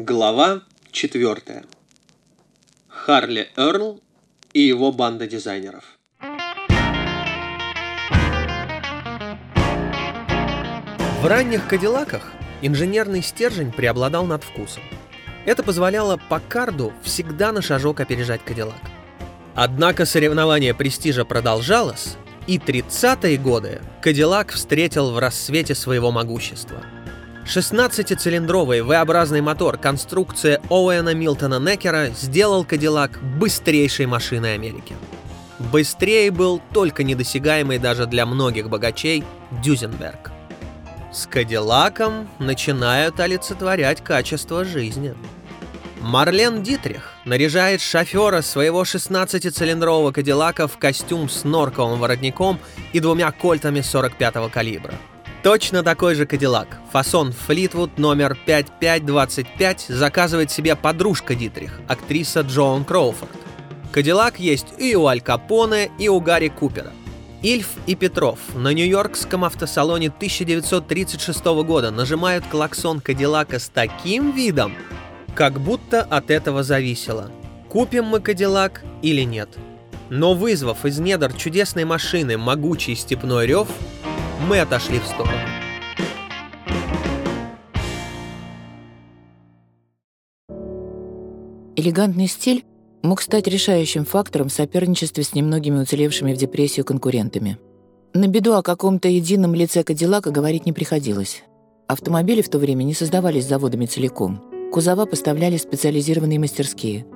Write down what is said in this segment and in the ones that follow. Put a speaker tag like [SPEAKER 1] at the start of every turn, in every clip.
[SPEAKER 1] Глава 4. Харли Эрл и его банда дизайнеров.
[SPEAKER 2] В ранних Кадиллаках инженерный стержень преобладал над вкусом. Это позволяло Паккарду всегда на шажок опережать Кадиллак. Однако соревнование престижа продолжалось, и 30-е годы Кадиллак встретил в рассвете своего могущества – 16-цилиндровый V-образный мотор конструкция Оуэна Милтона Некера сделал Кадиллак быстрейшей машиной Америки. Быстрее был только недосягаемый даже для многих богачей Дюзенберг. С Кадиллаком начинают олицетворять качество жизни. Марлен Дитрих наряжает шофера своего 16-цилиндрового Кадиллака в костюм с норковым воротником и двумя кольтами 45-го калибра – Точно такой же Кадиллак. Фасон Флитвуд номер 5525 заказывает себе подружка Дитрих, актриса Джоан Кроуфорд. Кадиллак есть и у Аль Капоне, и у Гарри Купера. Ильф и Петров на нью-йоркском автосалоне 1936 года нажимают клаксон Кадиллака с таким видом, как будто от этого зависело, купим мы Кадиллак или нет. Но вызвав из недр чудесной машины могучий степной рев, мы отошли в сторону.
[SPEAKER 3] Элегантный стиль мог стать решающим фактором соперничестве с немногими уцелевшими в депрессию конкурентами. На беду о каком-то едином лице Кадиллака говорить не приходилось. Автомобили в то время не создавались заводами целиком. Кузова поставляли специализированные мастерские.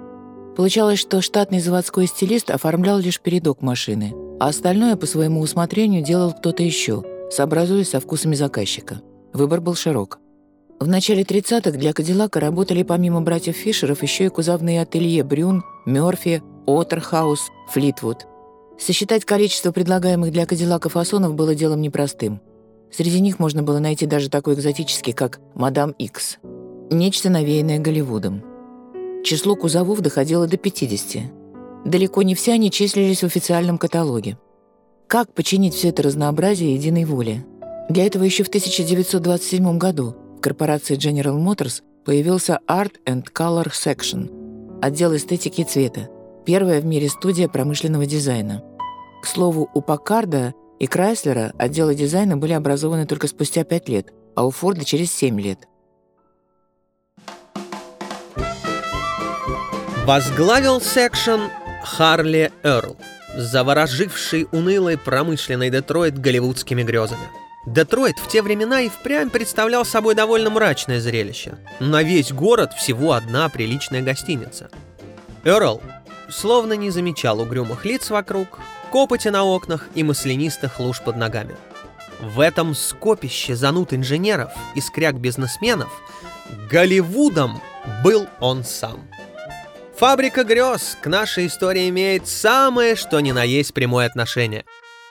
[SPEAKER 3] Получалось, что штатный заводской стилист оформлял лишь передок машины, а остальное по своему усмотрению делал кто-то еще, сообразуясь со вкусами заказчика. Выбор был широк. В начале 30-х для Кадиллака работали помимо братьев Фишеров еще и кузовные ателье Брюн, Мёрфи, Отерхаус, Флитвуд. Сосчитать количество предлагаемых для Кадиллака фасонов было делом непростым. Среди них можно было найти даже такой экзотический, как «Мадам Икс». Нечто навеянное Голливудом. Число кузовов доходило до 50. Далеко не все они числились в официальном каталоге. Как починить все это разнообразие единой воли? Для этого еще в 1927 году в корпорации General Motors появился Art and Color Section, отдел эстетики и цвета, первая в мире студия промышленного дизайна. К слову, у Паккарда и Крайслера отделы дизайна были образованы только спустя 5 лет, а у Форда через 7 лет.
[SPEAKER 2] Возглавил секшн Харли Эрл – завороживший унылый промышленный Детройт голливудскими грезами. Детройт в те времена и впрямь представлял собой довольно мрачное зрелище. На весь город всего одна приличная гостиница. Эрл словно не замечал угрюмых лиц вокруг, копоти на окнах и маслянистых луж под ногами. В этом скопище занут инженеров и скряк бизнесменов Голливудом был он сам – Фабрика грез к нашей истории имеет самое, что ни на есть прямое отношение.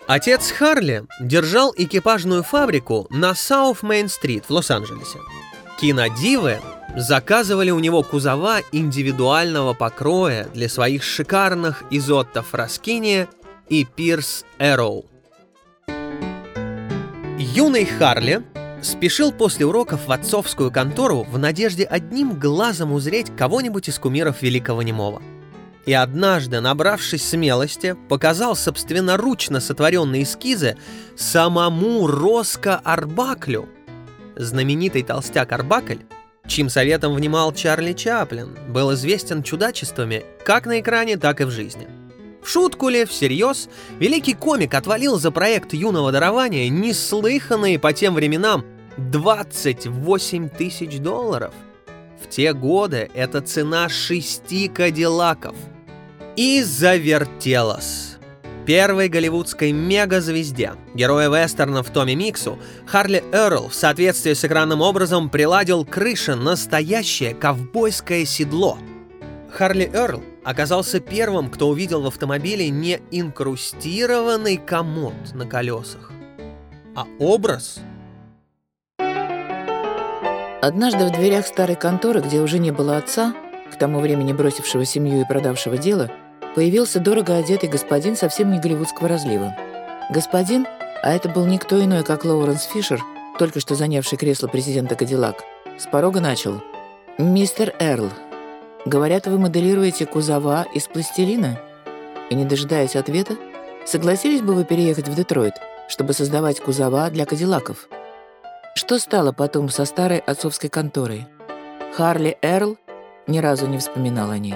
[SPEAKER 2] Отец Харли держал экипажную фабрику на Саут Мейн-стрит в Лос-Анджелесе. Кинодивы заказывали у него кузова индивидуального покроя для своих шикарных изотто Фраскини и Пирс Эроу. Юный Харли спешил после уроков в отцовскую контору в надежде одним глазом узреть кого-нибудь из кумиров Великого Немова. И однажды, набравшись смелости, показал собственноручно сотворенные эскизы самому Роско Арбаклю. Знаменитый толстяк Арбакль, чьим советом внимал Чарли Чаплин, был известен чудачествами как на экране, так и в жизни. В шутку ли, всерьез, великий комик отвалил за проект юного дарования неслыханные по тем временам 28 тысяч долларов. В те годы это цена шести кадиллаков. И завертелось. Первой голливудской мегазвезде, героя вестернов Томми Миксу, Харли Эрл в соответствии с экранным образом приладил крыше настоящее ковбойское седло. Харли Эрл оказался первым, кто увидел в автомобиле не инкрустированный комод на колесах, а образ
[SPEAKER 3] Однажды в дверях старой конторы, где уже не было отца, к тому времени бросившего семью и продавшего дело, появился дорого одетый господин совсем не голливудского разлива. Господин, а это был никто иной, как Лоуренс Фишер, только что занявший кресло президента Кадиллак, с порога начал. «Мистер Эрл, говорят, вы моделируете кузова из пластилина?» И не дожидаясь ответа, согласились бы вы переехать в Детройт, чтобы создавать кузова для кадиллаков? Что стало потом со старой отцовской конторой? Харли Эрл ни разу не вспоминал о ней.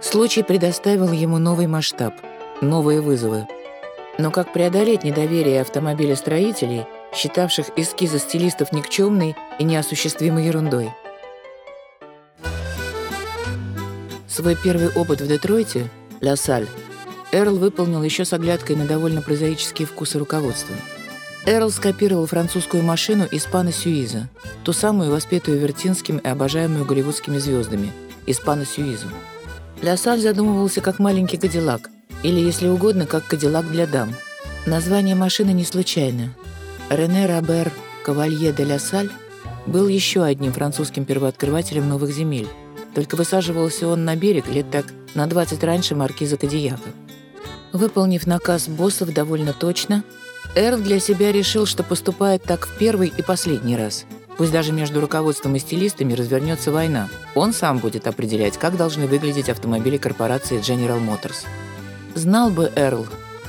[SPEAKER 3] Случай предоставил ему новый масштаб, новые вызовы. Но как преодолеть недоверие автомобилестроителей, считавших эскизы стилистов никчемной и неосуществимой ерундой? Свой первый опыт в Детройте, Ла Саль, Эрл выполнил еще с оглядкой на довольно прозаические вкусы руководства. Эрл скопировал французскую машину из пана Сюиза, ту самую воспетую Вертинским и обожаемую голливудскими звездами, из пана Сюизу. Ля Саль задумывался как маленький кадиллак, или, если угодно, как кадиллак для дам. Название машины не случайно. Рене Робер Кавалье де Ля Саль был еще одним французским первооткрывателем новых земель, только высаживался он на берег лет так на 20 раньше маркиза Кадияка. Выполнив наказ боссов довольно точно, Эрл для себя решил, что поступает так в первый и последний раз. Пусть даже между руководством и стилистами развернется война. Он сам будет определять, как должны выглядеть автомобили корпорации General Motors. Знал бы Эрл,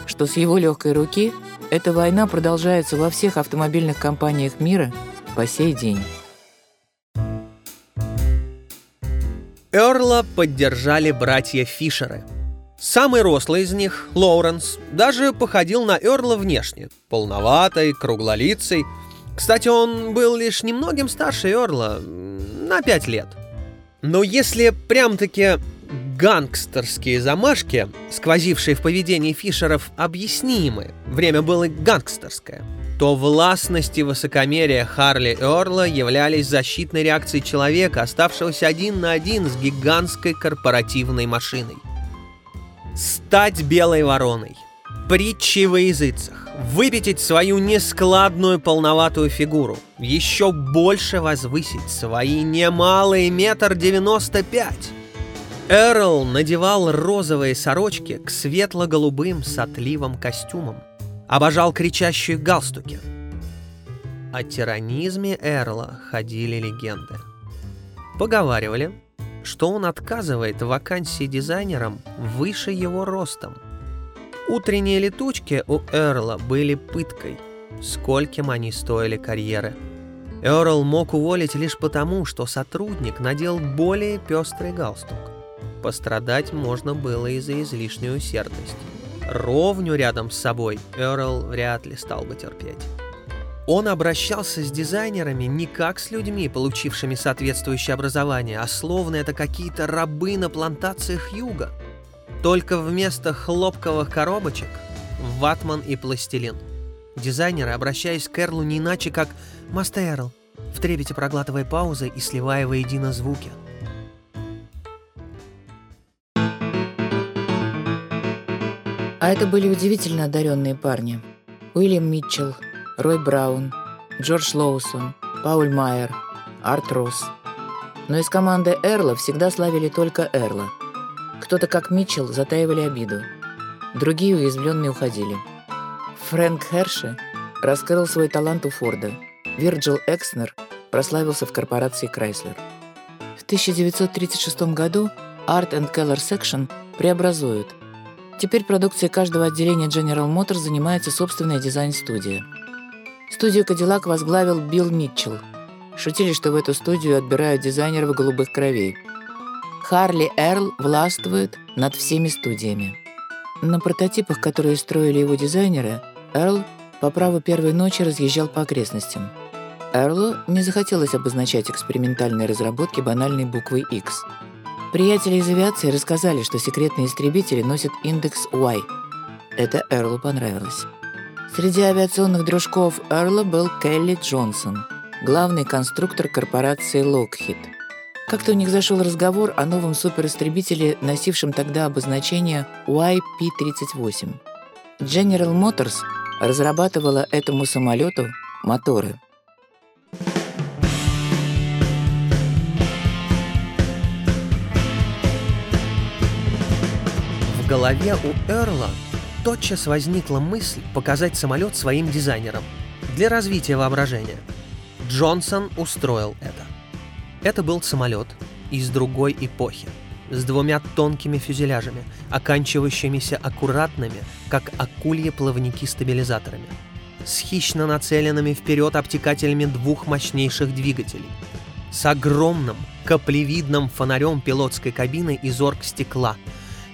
[SPEAKER 3] что с его легкой руки эта война продолжается во всех автомобильных компаниях мира по сей день.
[SPEAKER 2] Эрла поддержали братья Фишеры – Самый рослый из них, Лоуренс, даже походил на Эрла внешне, полноватый, круглолицый. Кстати, он был лишь немногим старше Эрла, на пять лет. Но если прям-таки гангстерские замашки, сквозившие в поведении Фишеров, объяснимы, время было гангстерское, то властность и высокомерие Харли Эрла являлись защитной реакцией человека, оставшегося один на один с гигантской корпоративной машиной. Стать белой вороной. Притчи во языцах. Выпятить свою нескладную полноватую фигуру. Еще больше возвысить свои немалые метр девяносто пять. Эрл надевал розовые сорочки к светло-голубым с костюмам. Обожал кричащие галстуки. О тиранизме Эрла ходили легенды. Поговаривали, что он отказывает в вакансии дизайнерам выше его ростом. Утренние летучки у Эрла были пыткой, скольким они стоили карьеры. Эрл мог уволить лишь потому, что сотрудник надел более пестрый галстук. Пострадать можно было из-за излишней усердности. Ровню рядом с собой Эрл вряд ли стал бы терпеть. Он обращался с дизайнерами не как с людьми, получившими соответствующее образование, а словно это какие-то рабы на плантациях юга. Только вместо хлопковых коробочек – ватман и пластилин. Дизайнеры, обращаясь к Эрлу не иначе, как «Мастер Эрл», в трепете проглатывая паузы и сливая воедино звуки.
[SPEAKER 3] А это были удивительно одаренные парни. Уильям Митчелл, Рой Браун, Джордж Лоусон, Пауль Майер, Арт Росс. Но из команды Эрла всегда славили только Эрла. Кто-то, как Митчелл, затаивали обиду. Другие уязвленные уходили. Фрэнк Херши раскрыл свой талант у Форда. Вирджил Экснер прославился в корпорации Крайслер. В 1936 году Art and Color Section преобразуют. Теперь продукцией каждого отделения General Motors занимается собственная дизайн-студия – Студию «Кадиллак» возглавил Билл Митчелл. Шутили, что в эту студию отбирают дизайнеров голубых кровей. Харли Эрл властвует над всеми студиями. На прототипах, которые строили его дизайнеры, Эрл по праву первой ночи разъезжал по окрестностям. Эрлу не захотелось обозначать экспериментальные разработки банальной буквой X. Приятели из авиации рассказали, что секретные истребители носят индекс Y. Это Эрлу понравилось. Среди авиационных дружков Эрла был Келли Джонсон, главный конструктор корпорации Lockheed. Как-то у них зашел разговор о новом суперистребителе, носившем тогда обозначение YP-38. General Motors разрабатывала этому самолету моторы.
[SPEAKER 2] В голове у Эрла тотчас возникла мысль показать самолет своим дизайнерам для развития воображения. Джонсон устроил это. Это был самолет из другой эпохи, с двумя тонкими фюзеляжами, оканчивающимися аккуратными, как акульи плавники-стабилизаторами, с хищно нацеленными вперед обтекателями двух мощнейших двигателей, с огромным каплевидным фонарем пилотской кабины из оргстекла,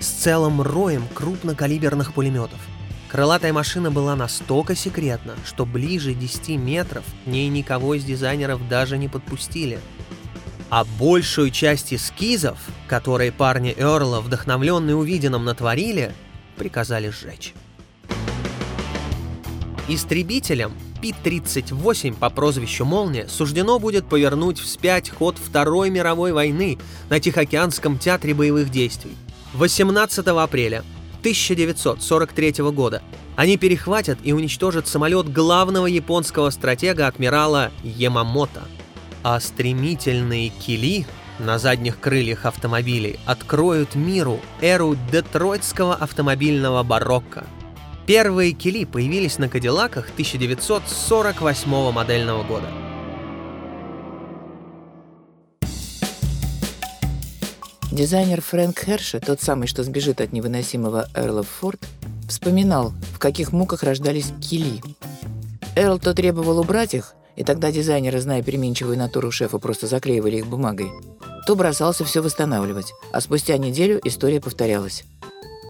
[SPEAKER 2] с целым роем крупнокалиберных пулеметов. Крылатая машина была настолько секретна, что ближе 10 метров к ней никого из дизайнеров даже не подпустили – а большую часть эскизов, которые парни Эрла, вдохновленные увиденным, натворили, приказали сжечь. Истребителям Пи-38 по прозвищу «Молния» суждено будет повернуть вспять ход Второй мировой войны на Тихоокеанском театре боевых действий. 18 апреля 1943 года они перехватят и уничтожат самолет главного японского стратега адмирала Ямамото – а стремительные кили на задних крыльях автомобилей откроют миру эру детройтского автомобильного барокко. Первые кили появились на Кадиллаках 1948 модельного года.
[SPEAKER 3] Дизайнер Фрэнк Херши, тот самый, что сбежит от невыносимого Эрла Форд, вспоминал, в каких муках рождались кили. Эрл то требовал убрать их, и тогда дизайнеры, зная переменчивую натуру шефа, просто заклеивали их бумагой, то бросался все восстанавливать, а спустя неделю история повторялась.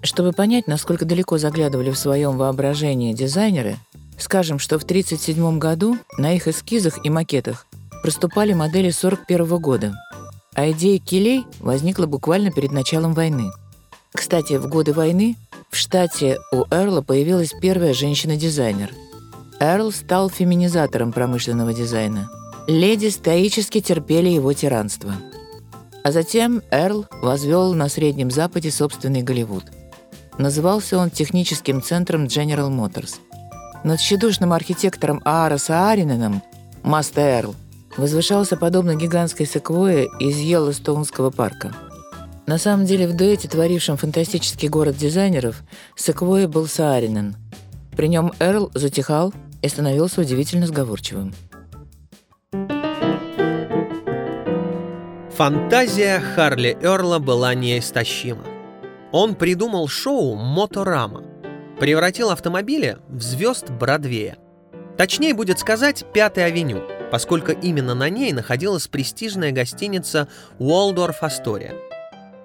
[SPEAKER 3] Чтобы понять, насколько далеко заглядывали в своем воображении дизайнеры, скажем, что в 1937 году на их эскизах и макетах проступали модели 1941 года, а идея килей возникла буквально перед началом войны. Кстати, в годы войны в штате у Эрла появилась первая женщина-дизайнер – Эрл стал феминизатором промышленного дизайна. Леди стоически терпели его тиранство. А затем Эрл возвел на Среднем Западе собственный Голливуд. Назывался он техническим центром General Motors. Над тщедушным архитектором Аара Саариненом Маста Эрл возвышался подобно гигантской секвое из Йеллостоунского парка. На самом деле в дуэте, творившем фантастический город дизайнеров, секвоя был Сааринен. При нем Эрл затихал, и становился удивительно сговорчивым.
[SPEAKER 2] Фантазия Харли Эрла была неистощима. Он придумал шоу «Моторама», превратил автомобили в звезд Бродвея. Точнее будет сказать «Пятой авеню», поскольку именно на ней находилась престижная гостиница «Уолдорф Астория».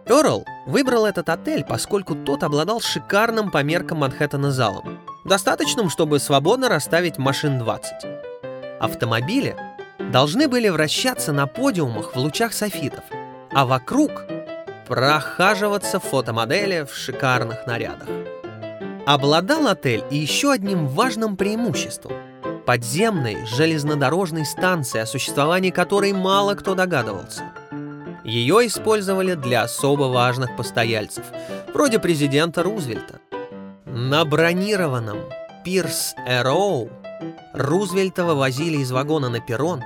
[SPEAKER 2] Эрл выбрал этот отель, поскольку тот обладал шикарным по меркам Манхэттена залом, достаточным, чтобы свободно расставить машин 20. Автомобили должны были вращаться на подиумах в лучах софитов, а вокруг прохаживаться фотомодели в шикарных нарядах. Обладал отель и еще одним важным преимуществом – подземной железнодорожной станции, о существовании которой мало кто догадывался. Ее использовали для особо важных постояльцев, вроде президента Рузвельта. На бронированном Пирс Эроу Рузвельта вывозили из вагона на перрон.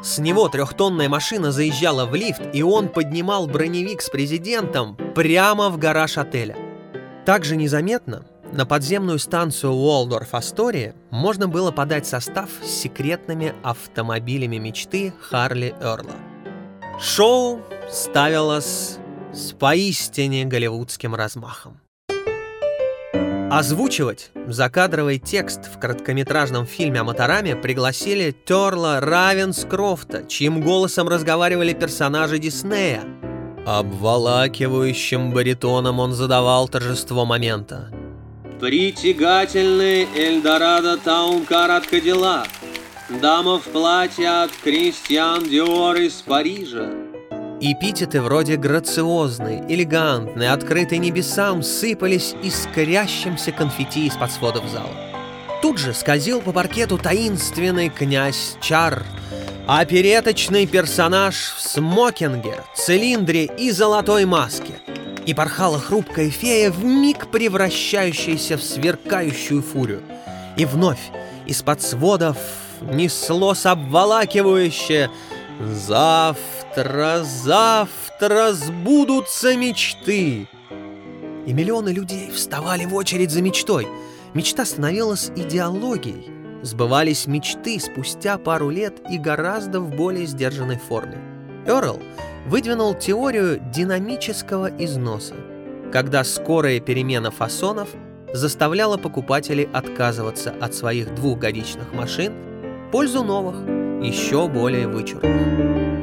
[SPEAKER 2] С него трехтонная машина заезжала в лифт, и он поднимал броневик с президентом прямо в гараж отеля. Также незаметно на подземную станцию Уолдорф Астория можно было подать состав с секретными автомобилями мечты Харли Эрла. Шоу ставилось с поистине голливудским размахом. Озвучивать закадровый текст в короткометражном фильме о Мотораме пригласили Терла Равенскрофта, чьим голосом разговаривали персонажи Диснея. Обволакивающим баритоном он задавал торжество момента.
[SPEAKER 1] Притягательный Эльдорадо Таункар от Кадиллак. Дама в платье от Кристиан Диор из Парижа.
[SPEAKER 2] Эпитеты вроде грациозный, элегантный, открытый небесам сыпались искрящимся конфетти из-под сводов зала. Тут же скользил по паркету таинственный князь Чар, опереточный персонаж в смокинге, цилиндре и золотой маске. И порхала хрупкая фея, в миг превращающаяся в сверкающую фурию. И вновь из-под сводов неслось обволакивающее «Завтра!» Завтра, сбудутся мечты. И миллионы людей вставали в очередь за мечтой. Мечта становилась идеологией. Сбывались мечты спустя пару лет и гораздо в более сдержанной форме. Эрл выдвинул теорию динамического износа, когда скорая перемена фасонов заставляла покупателей отказываться от своих двухгодичных машин в пользу новых, еще более вычурных.